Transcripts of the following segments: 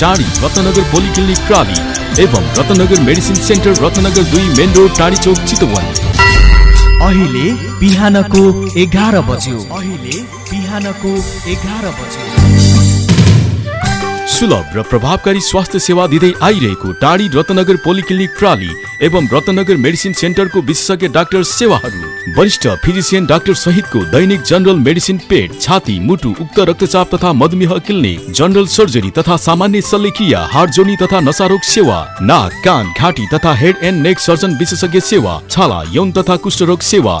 टाढी Ratnanagar polyclinic प्राली एवं Ratnanagar medicine centre Ratnanagar दुई main road टाढी चौक चितवन। अहिले बिहानको एघार बज्यो। अहिले बिहानको एघार बज्यो। सुलभ र प्रभावकारी स्वास्थ्य सेवा दिँदै आइरहेको टाढी रत्नगर पोलिक्लिनिक प्राली एवं रत्नगर मेडिसिन सेन्टरको विशेषज्ञ डाक्टर सेवाहरू वरिष्ठ फिजिसियन डाक्टर सहितको दैनिक जनरल मेडिसिन पेट छाती मुटु उक्त रक्तचाप तथा मधुमेह किल्ने जनरल सर्जरी तथा सामान्य शल्यक्रिया हार्ट जोनी तथा नसारोग सेवा नाक कान घाँटी तथा हेड एन्ड नेक सर्जन विशेषज्ञ सेवा छाला यौन तथा कुष्ठरोग सेवा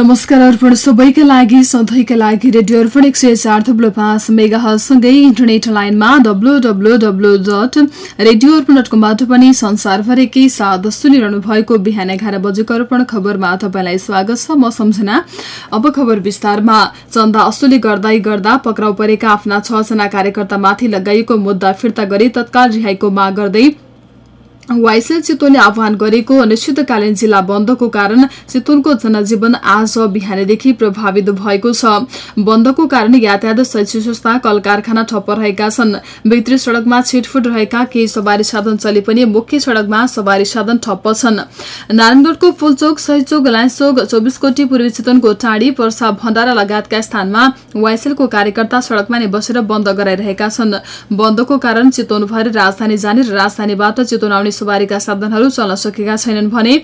नमस्कार अर्पण सबैका लागि सधैँका लागि रेडियो अर्पण एक सय चार थुप्लो पाँच मेगासँगै इन्टरनेट लाइनमा W W W dot radio Arpan dot कमबाट पनि संसारभरिकै साथ सुनिरहनु भएको बिहान एघार बजेको अर्पण खबरमा तपाईँलाई स्वागत छ। म सम्झना। अब खबर विस्तारमा। चन्दा असुली गर्दै गर्दा पक्राउ परेका आफ्ना छजना कार्यकर्तामाथि लगाइएको मुद्दा फिर्ता गरी तत्काल रिहाईको माग गर्दै वाइसेल चितवनले आह्वान गरेको अनिश्चितकालीन जिल्ला बन्दको कारण चितवनको जनजीवन आज बिहानैदेखि प्रभावित भएको छ। बन्दको कारण यातायात शैक्षिक संस्था कल कारखाना ठप्प रहेका छन्। भित्री सड़कमा छिटफुट रहेका केही सवारी साधन चले पनि मुख्य सड़कमा सवारी साधन ठप्प छन्। नारायणगढ़को फुलचोक सहीचोक लाइचोक चौबिसकोटी पूर्वी चितवनको टाढी पर्सा भण्डारा लगायतका स्थानमा वाइसेलको कार्यकर्ता सड़कमा नै बसेर बन्द गराइरहेका छन्। बन्दको कारण चितवन भएर राजधानी जाने र राजधानीबाट चितवन आउने सवारीका साधनहरू चल्न सकेका छैनन् भने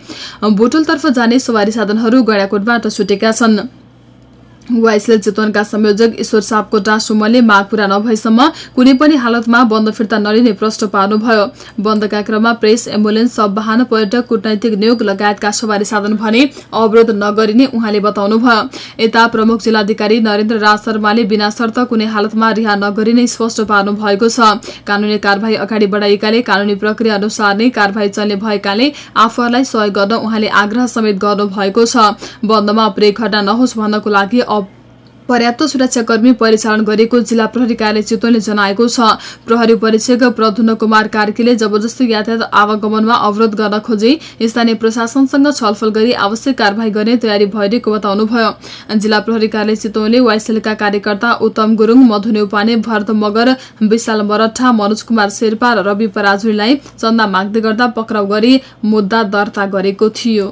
बोटलतर्फ जाने सवारी साधनहरू गैडाकोटबाट छुटेका छन्। वाइसले चितवनका संयोजक ईश्वर सापकोटा सुमनले माग पूरा नभएसम्म कुनै पनि हालतमा बन्द फिर्ता नलिने प्रश्न पार्नुभयो। बन्दका क्रममा प्रेस एम्बुलेन्स सब वाहन पर्यटक कूटनैतिक नियोग लगायतका सवारी साधन भने अवरोध नगरिने उहाँले बताउनुभयो। यता प्रमुख जिल्लाधिकारी नरेन्द्र राज शर्माले बिना शर्त कुनै हालतमा रिहा नगरिने स्पष्ट पार्नु भएको छ। कानूनी कार्यवाही अगाडि बढाइएकाले कानूनी प्रक्रिया अनुसार नै कार्यवाही चल्ने भएकाले आफूहरूलाई सहयोग गर्न उहाँले आग्रह समेत गर्नुभएको छ। बन्दमा ब्रेक घटना नहोस् भन्नको लागि पर्याप्त सुरक्षाकर्मी परिचालन गरेको जिल्ला प्रहरी कार्यालय चितवनले जनाएको छ। प्रहरी परीक्षक प्रधुन कुमार कार्कीले जबरजस्ती यातायात आवागमनमा अवरोध गर्न खोजे। स्थानीय प्रशासनसँग छलफल गरी आवश्यक कार्यवाही गर्ने तयारी भइरहेको बताउनुभयो। जिल्ला प्रहरी कार्यालय चितवनले वाइसेलका कार्यकर्ता उत्तम गुरूङ मधु नेउपाने भरत मगर विशाल मरठा मनोज कुमार शेर्पा र रवि पराजुलीलाई चन्दा माग्दै गर्दा पक्राउ गरी मुद्दा दर्ता गरेको थियो।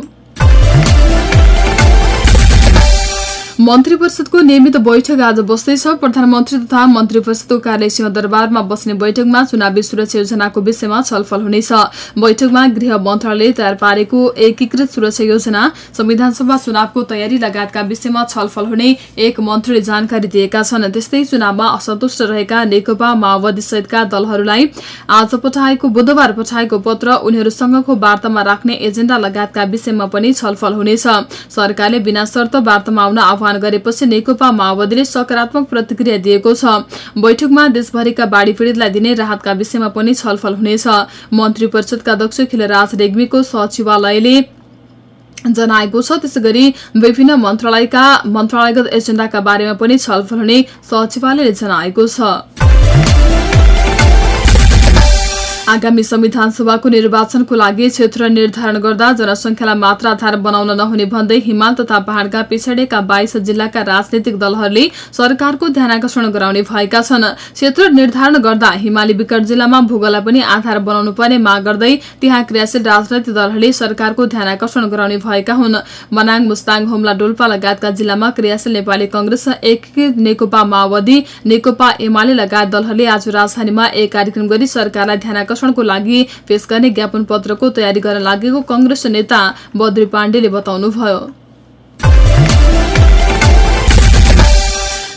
मन्त्री परिषदको नियमित बैठक आज बस्दैछ। प्रधानमन्त्री तथा मन्त्री परिषदको कार्य सिंहदरबारमा बस्ने बैठकमा चुनावी सुरक्षा योजनाको विषयमा छलफल हुनेछ। बैठकमा गृह मन्त्रालयले तयार पारेको एकीकृत सुरक्षा योजना संविधान सभा चुनावको तयारी लगायतका विषयमा छलफल हुने एक मन्त्रीले जानकारी दिएका छन्। त्यस्तै चुनावमा असन्तुष्ट रहेका नेकपा माओवादी सहितका दलहरूलाई आज पठाएको बुधबार पठाएको पत्र उनीहरूसँगको वार्तामा राख्ने एजेण्डा लगायतका विषयमा पनि छलफल हुनेछ। सरकारले बिना शर्त वार्तामा आउन आह्वान गरेपछि नेकपा माओवादीले सकारात्मक प्रतिक्रिया दिएको छ। बैठकमा देशभरिका बाढ़ी पीड़ितलाई दिने राहतका विषयमा पनि छलफल हुनेछ। मन्त्री परिषदका अध्यक्ष खिलराज रेग्मीको सचिवालयले जनाएको छ त्यसै गरी विभिन्न मन्त्रालयका मन्त्रालयगत एजेण्डाका बारेमा पनि छलफल हुने सचिवालयले जनाएको छ। आगामी संविधान सभाको निर्वाचनको लागि क्षेत्र निर्धारण गर्दा जनसंख्यालाई मात्र आधार बनाउन नहुने भन्दै हिमाल तथा पहाड़का पिछड़ेका बाइस जिल्लाका राजनैतिक दलहरूले सरकारको ध्यानकर्षण गराउने भएका छन्। क्षेत्र निर्धारण गर्दा हिमाली विकट जिल्लामा भूगोललाई पनि आधार बनाउनु पर्ने माग गर्दै त्यहाँ क्रियाशील राजनैतिक दलहरूले सरकारको ध्यानकर्षण गराउने भएका हुन्। मनाङ मुस्ताङ हुम्ला डोल्पा लगायतका जिल्लामा क्रियाशील नेपाली कंग्रेस एकीकृत नेकपा माओवादी नेकपा एमाले लगायत दलहरूले आज राजधानीमा एक कार्यक्रम गरी सरकारलाई ध्यान आकर्षणको लागि पेश गर्ने ज्ञापन पत्रको तयारी गर्न लागेको कंग्रेस नेता बद्री पाण्डेले बताउनुभयो।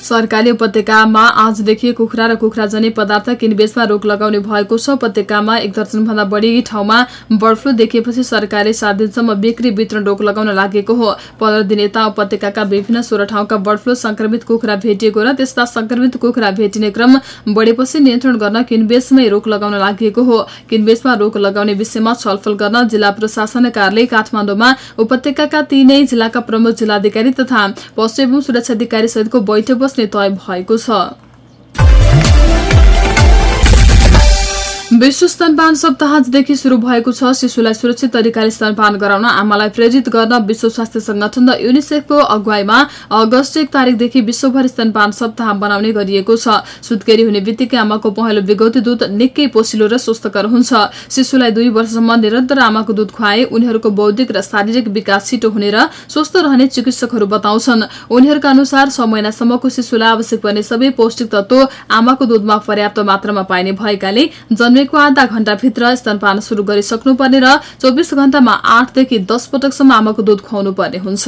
सरकारले उपत्यकामा आजदेखि कुखुरा र कुखुराजन्य पदार्थ किनबेचमा रोक लगाउने भएको छ। उपत्यकामा एक दर्जनभन्दा बढी ठाउँमा बर्ड फ्लू देखिएपछि सरकारले सात दिनसम्म बिक्री वितरण रोक लगाउन लागेको हो। पन्ध्र दिन यता उपत्यकाका विभिन्न सोह्र ठाउँका बर्ड फ्लू संक्रमित कुखुरा भेटिएको र त्यस्ता संक्रमित कुखुरा भेटिने क्रम बढेपछि नियन्त्रण गर्न किनबेचमै रोक लगाउन लागेको हो। किनबेचमा रोक लगाउने विषयमा छलफल गर्न जिल्ला प्रशासन कार्यालय काठमाडौँमा उपत्यकाका तीनै जिल्लाका प्रमुख जिल्लाधिकारी तथा पशु एवं सुरक्षा अधिकारी सहितको बैठक बस्ने तय भएको छ विश्व स्तनपान सप्ताह आजदेखि शुरू भएको छ। शिशुलाई सुरक्षित तरिकाले स्तनपान गराउन आमालाई प्रेरित गर्न विश्व स्वास्थ्य संगठन र युनिसेफको अगुवाईमा अगस्त एक तारिकदेखि विश्वभर स्तनपान सप्ताह बनाउने गरिएको छ। सुत्केरी हुने बित्तिकै आमाको पहेँलो बिगौती दूध निकै पोसिलो र स्वस्थकर हुन्छ। शिशुलाई दुई वर्षसम्म निरन्तर आमाको दूध खुवाए उनीहरूको बौद्धिक र शारीरिक विकास छिटो हुने र स्वस्थ रहने चिकित्सकहरू बताउँछन्। उनीहरूका अनुसार छ महिनासम्मको शिशुलाई आवश्यक पर्ने सबै पौष्टिक तत्व आमाको दूधमा पर्याप्त मात्रामा पाइने भएकाले जन्मेको आधा घण्टाभित्र स्तनपान शुरू गरिसक्नुपर्ने र चौबिस घण्टामा आठदेखि दस पटकसम्म आमाको दूध खुवाउनु पर्ने हुन्छ।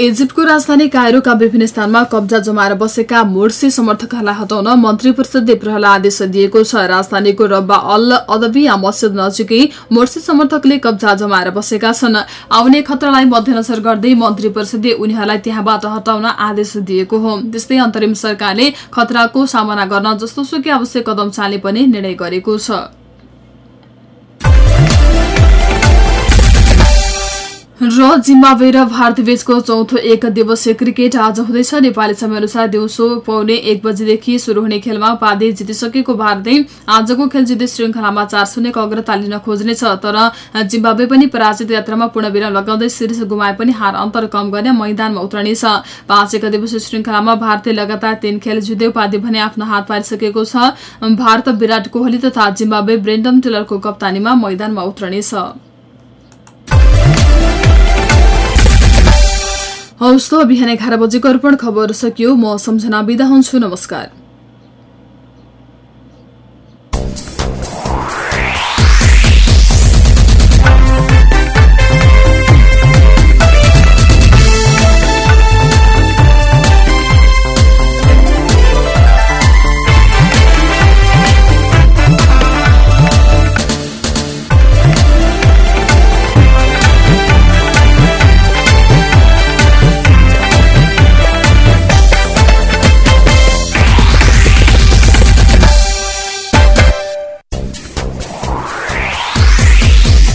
इजिप्टको राजधानी कायरोका विभिन्न स्थानमा कब्जा जमाएर बसेका मोर्सी समर्थकहरूलाई हटाउन मन्त्री परिषदले प्रहला आदेश दिएको छ। राजधानीको रब्बा अल अदबिया मस्जिद नजिकै मोर्सी समर्थकले कब्जा जमाएर बसेका छन्। आउने खतरालाई मध्यनजर गर्दै मन्त्री परिषदले उनीहरूलाई त्यहाँबाट हटाउन आदेश दिएको हो। त्यस्तै अन्तरिम सरकारले खतराको सामना गर्न जस्तो सुकै आवश्यक कदम चाल्ने पनि निर्णय गरेको छ। र जिम्बावे र भारत बीचको चौथो एक दिवसीय क्रिकेट आज हुँदैछ। नेपाली समयअनुसार दिउँसो पाउने एक बजेदेखि शुरू हुने खेलमा उपाधि जितिसकेको भारतले आजको खेल जित्दै श्रृङ्खलामा चार शून्यको अग्रता लिन खोज्नेछ। तर जिम्बावे पनि पराजित यात्रामा पूर्ण विराम लगाउँदै सिरिज गुमाए पनि हार अन्तर कम गर्ने मैदानमा उत्रनेछ। पाँच एक दिवसीय श्रृङ्खलामा भारतले लगातार तीन खेल जित्दै उपाधि भने आफ्नो हात पारिसकेको छ। भारत विराट कोहली तथा जिम्बावे ब्रेन्डम टेलरको कप्तानीमा मैदानमा उत्रनेछ। हौस् त बिहान एघार बजेको अर्पण खबर सकियो। म सम्झना बिदा हुन्छु। नमस्कार।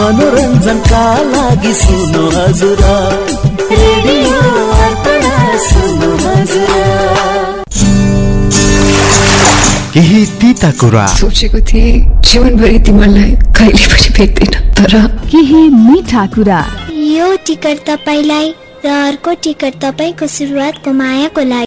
मनोरञ्जनका लागि सुन्नु हजुर केही तिता कुरा सोचेको थिएँ जीवनभरि तिमीलाई कहिले पनि भेट्दिनँ तर केही मिठा कुरा यो टिकट तपाईँलाई र अर्को टिकट तपाईँको सुरुवातको मायाको लागि